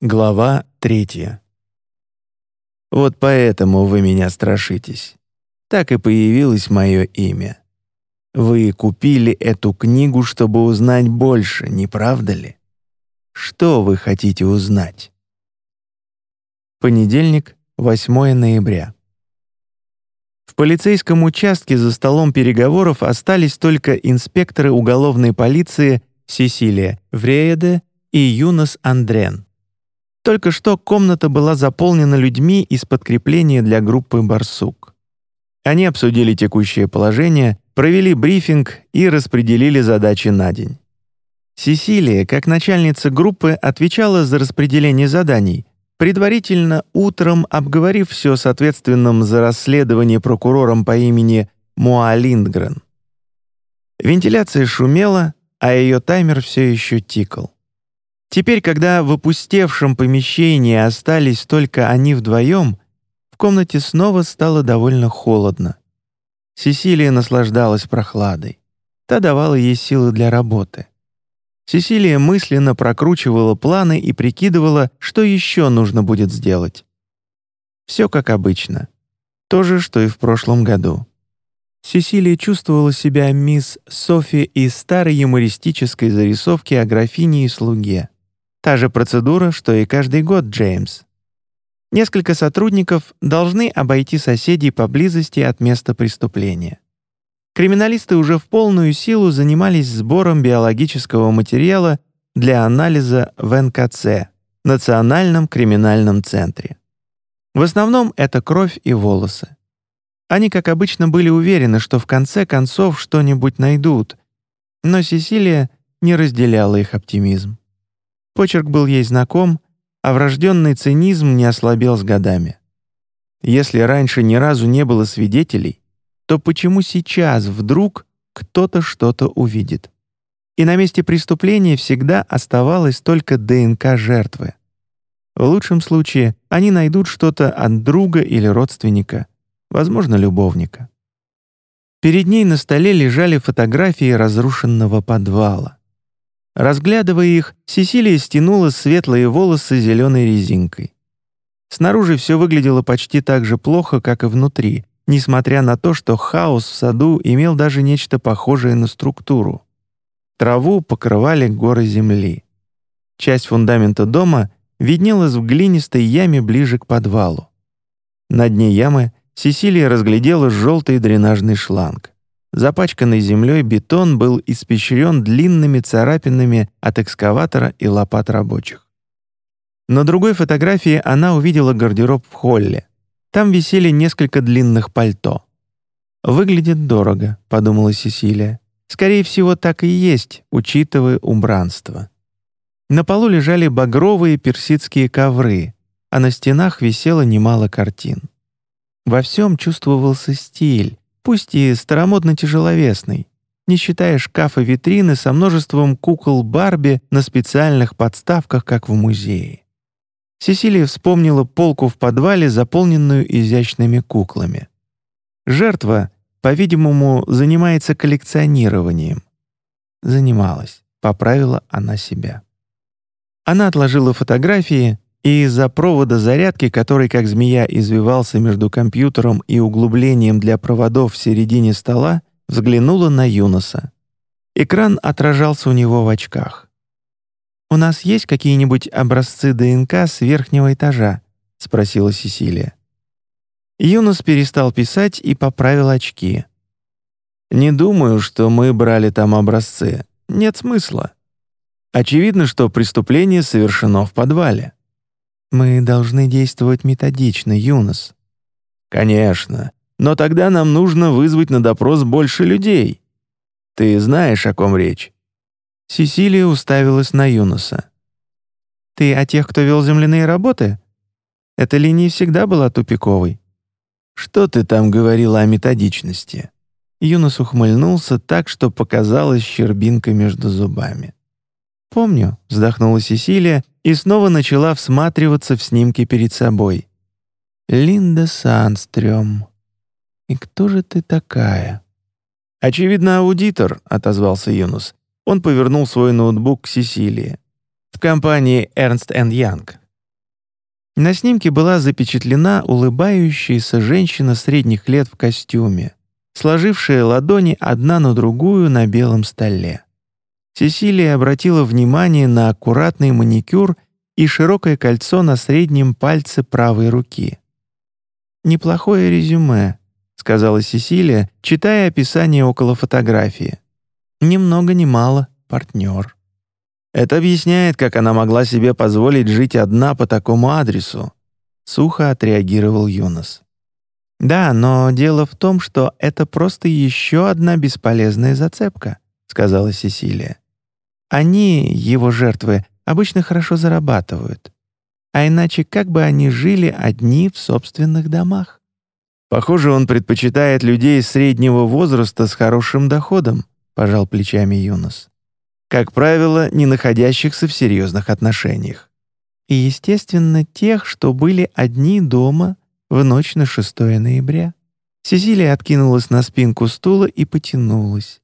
Глава третья. Вот поэтому вы меня страшитесь. Так и появилось мое имя. Вы купили эту книгу, чтобы узнать больше, не правда ли? Что вы хотите узнать? Понедельник, 8 ноября. В полицейском участке за столом переговоров остались только инспекторы уголовной полиции Сесилия Врееде и Юнос Андрен. Только что комната была заполнена людьми из подкрепления для группы «Барсук». Они обсудили текущее положение, провели брифинг и распределили задачи на день. Сесилия, как начальница группы, отвечала за распределение заданий, предварительно утром обговорив все с ответственным за расследование прокурором по имени Муа Линдгрен. Вентиляция шумела, а ее таймер все еще тикал. Теперь, когда в опустевшем помещении остались только они вдвоем, в комнате снова стало довольно холодно. Сесилия наслаждалась прохладой. Та давала ей силы для работы. Сесилия мысленно прокручивала планы и прикидывала, что еще нужно будет сделать. Все как обычно. То же, что и в прошлом году. Сесилия чувствовала себя мисс Софи из старой юмористической зарисовки о графине и слуге. Та же процедура, что и каждый год, Джеймс. Несколько сотрудников должны обойти соседей поблизости от места преступления. Криминалисты уже в полную силу занимались сбором биологического материала для анализа в НКЦ, Национальном криминальном центре. В основном это кровь и волосы. Они, как обычно, были уверены, что в конце концов что-нибудь найдут, но Сесилия не разделяла их оптимизм. Почерк был ей знаком, а врожденный цинизм не ослабел с годами. Если раньше ни разу не было свидетелей, то почему сейчас вдруг кто-то что-то увидит? И на месте преступления всегда оставалась только ДНК жертвы. В лучшем случае они найдут что-то от друга или родственника, возможно, любовника. Перед ней на столе лежали фотографии разрушенного подвала. Разглядывая их, Сесилия стянула светлые волосы зеленой резинкой. Снаружи все выглядело почти так же плохо, как и внутри, несмотря на то, что хаос в саду имел даже нечто похожее на структуру. Траву покрывали горы земли. Часть фундамента дома виднелась в глинистой яме ближе к подвалу. На дне ямы Сесилия разглядела желтый дренажный шланг. Запачканный землей бетон был испещрен длинными царапинами от экскаватора и лопат рабочих. На другой фотографии она увидела гардероб в холле. Там висели несколько длинных пальто. «Выглядит дорого», — подумала Сесилия. «Скорее всего, так и есть, учитывая убранство». На полу лежали багровые персидские ковры, а на стенах висело немало картин. Во всем чувствовался стиль, пусть и старомодно-тяжеловесный, не считая шкафа витрины со множеством кукол Барби на специальных подставках, как в музее. Сесилия вспомнила полку в подвале, заполненную изящными куклами. Жертва, по-видимому, занимается коллекционированием. Занималась, поправила она себя. Она отложила фотографии и из-за провода зарядки, который как змея извивался между компьютером и углублением для проводов в середине стола, взглянула на Юноса. Экран отражался у него в очках. «У нас есть какие-нибудь образцы ДНК с верхнего этажа?» — спросила Сесилия. Юнос перестал писать и поправил очки. «Не думаю, что мы брали там образцы. Нет смысла. Очевидно, что преступление совершено в подвале». «Мы должны действовать методично, Юнос». «Конечно. Но тогда нам нужно вызвать на допрос больше людей. Ты знаешь, о ком речь?» Сесилия уставилась на Юноса. «Ты о тех, кто вел земляные работы? Эта линия всегда была тупиковой». «Что ты там говорила о методичности?» Юнос ухмыльнулся так, что показалась щербинка между зубами. «Помню», — вздохнула Сесилия и снова начала всматриваться в снимки перед собой. «Линда Санстрём. И кто же ты такая?» «Очевидно, аудитор», — отозвался Юнус. Он повернул свой ноутбук к Сесилии. «В компании Ernst Young. На снимке была запечатлена улыбающаяся женщина средних лет в костюме, сложившая ладони одна на другую на белом столе. Сесилия обратила внимание на аккуратный маникюр и широкое кольцо на среднем пальце правой руки. «Неплохое резюме», — сказала Сесилия, читая описание около фотографии. «Ни много ни мало, партнер». Это объясняет, как она могла себе позволить жить одна по такому адресу. Сухо отреагировал Юнос. «Да, но дело в том, что это просто еще одна бесполезная зацепка», — сказала Сесилия. «Они, его жертвы, обычно хорошо зарабатывают. А иначе как бы они жили одни в собственных домах?» «Похоже, он предпочитает людей среднего возраста с хорошим доходом», — пожал плечами Юнос как правило, не находящихся в серьезных отношениях. И, естественно, тех, что были одни дома в ночь на 6 ноября. Сесилия откинулась на спинку стула и потянулась.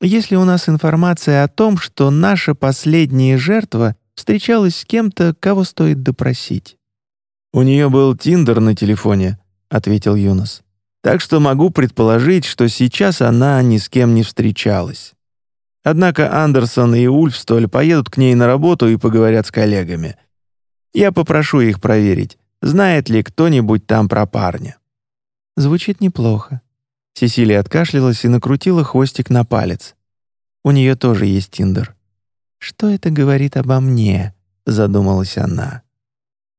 Если у нас информация о том, что наша последняя жертва встречалась с кем-то, кого стоит допросить. «У нее был Тиндер на телефоне», — ответил Юнос. «Так что могу предположить, что сейчас она ни с кем не встречалась». Однако Андерсон и Ульфстоль поедут к ней на работу и поговорят с коллегами. Я попрошу их проверить, знает ли кто-нибудь там про парня». Звучит неплохо. Сесилия откашлялась и накрутила хвостик на палец. У нее тоже есть Тиндер. «Что это говорит обо мне?» — задумалась она.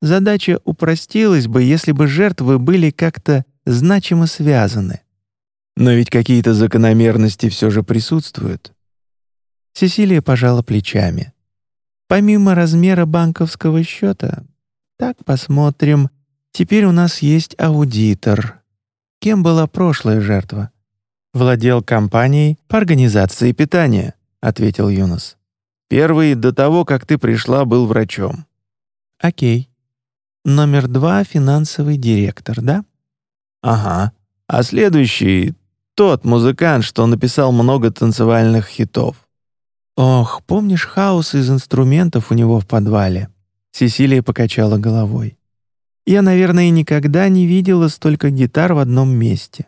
Задача упростилась бы, если бы жертвы были как-то значимо связаны. Но ведь какие-то закономерности все же присутствуют. Сесилия пожала плечами. «Помимо размера банковского счета, так посмотрим. Теперь у нас есть аудитор. Кем была прошлая жертва?» «Владел компанией по организации питания», — ответил Юнос. «Первый до того, как ты пришла, был врачом». «Окей. Номер два — финансовый директор, да?» «Ага. А следующий — тот музыкант, что написал много танцевальных хитов. «Ох, помнишь хаос из инструментов у него в подвале?» Сесилия покачала головой. «Я, наверное, никогда не видела столько гитар в одном месте».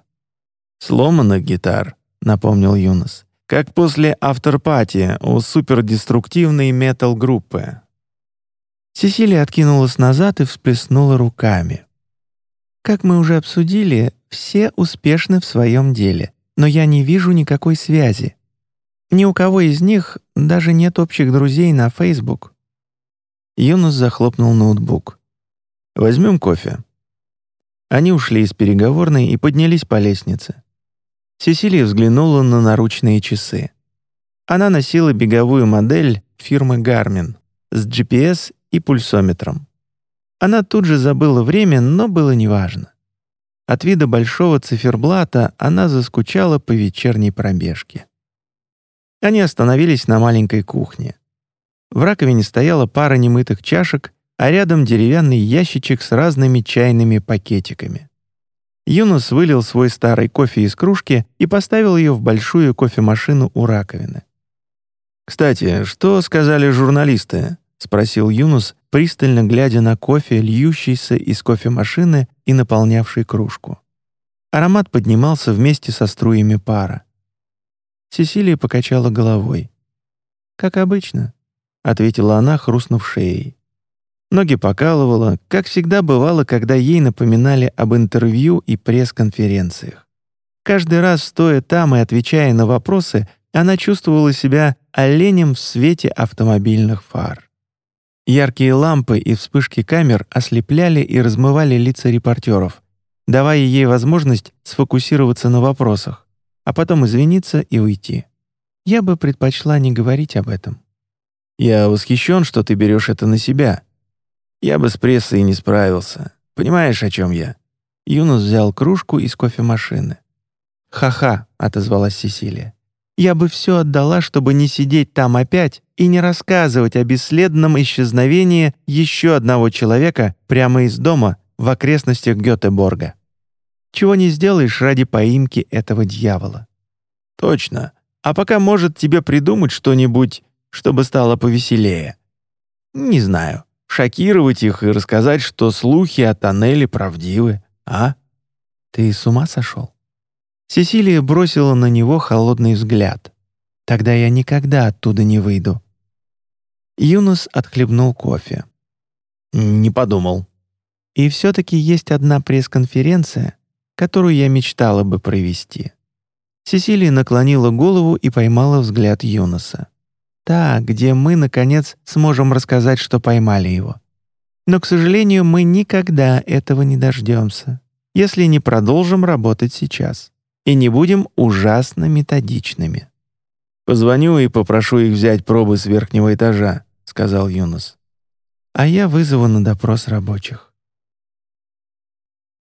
«Сломанных гитар», — напомнил Юнос, «как после авторпати у супердеструктивной метал-группы». Сесилия откинулась назад и всплеснула руками. «Как мы уже обсудили, все успешны в своем деле, но я не вижу никакой связи. Ни у кого из них даже нет общих друзей на Facebook». Юнус захлопнул ноутбук. «Возьмем кофе». Они ушли из переговорной и поднялись по лестнице. Сесилия взглянула на наручные часы. Она носила беговую модель фирмы Garmin с GPS и пульсометром. Она тут же забыла время, но было неважно. От вида большого циферблата она заскучала по вечерней пробежке. Они остановились на маленькой кухне. В раковине стояла пара немытых чашек, а рядом деревянный ящичек с разными чайными пакетиками. Юнус вылил свой старый кофе из кружки и поставил ее в большую кофемашину у раковины. «Кстати, что сказали журналисты?» — спросил Юнус, пристально глядя на кофе, льющийся из кофемашины и наполнявший кружку. Аромат поднимался вместе со струями пара. Сесилия покачала головой. «Как обычно», — ответила она, хрустнув шеей. Ноги покалывала, как всегда бывало, когда ей напоминали об интервью и пресс-конференциях. Каждый раз, стоя там и отвечая на вопросы, она чувствовала себя оленем в свете автомобильных фар. Яркие лампы и вспышки камер ослепляли и размывали лица репортеров, давая ей возможность сфокусироваться на вопросах а потом извиниться и уйти. Я бы предпочла не говорить об этом. Я восхищен, что ты берешь это на себя. Я бы с прессой не справился. Понимаешь, о чем я?» Юнус взял кружку из кофемашины. «Ха-ха», — отозвалась Сесилия. «Я бы все отдала, чтобы не сидеть там опять и не рассказывать о бесследном исчезновении еще одного человека прямо из дома в окрестностях Гетеборга». Чего не сделаешь ради поимки этого дьявола. Точно. А пока может тебе придумать что-нибудь, чтобы стало повеселее. Не знаю. Шокировать их и рассказать, что слухи о тоннеле правдивы, а? Ты с ума сошел? Сесилия бросила на него холодный взгляд. Тогда я никогда оттуда не выйду. Юнус отхлебнул кофе. Не подумал. И все-таки есть одна пресс-конференция, которую я мечтала бы провести. Сесилия наклонила голову и поймала взгляд Юноса. Та, где мы, наконец, сможем рассказать, что поймали его. Но, к сожалению, мы никогда этого не дождемся, если не продолжим работать сейчас и не будем ужасно методичными. «Позвоню и попрошу их взять пробы с верхнего этажа», — сказал Юнос. «А я вызову на допрос рабочих».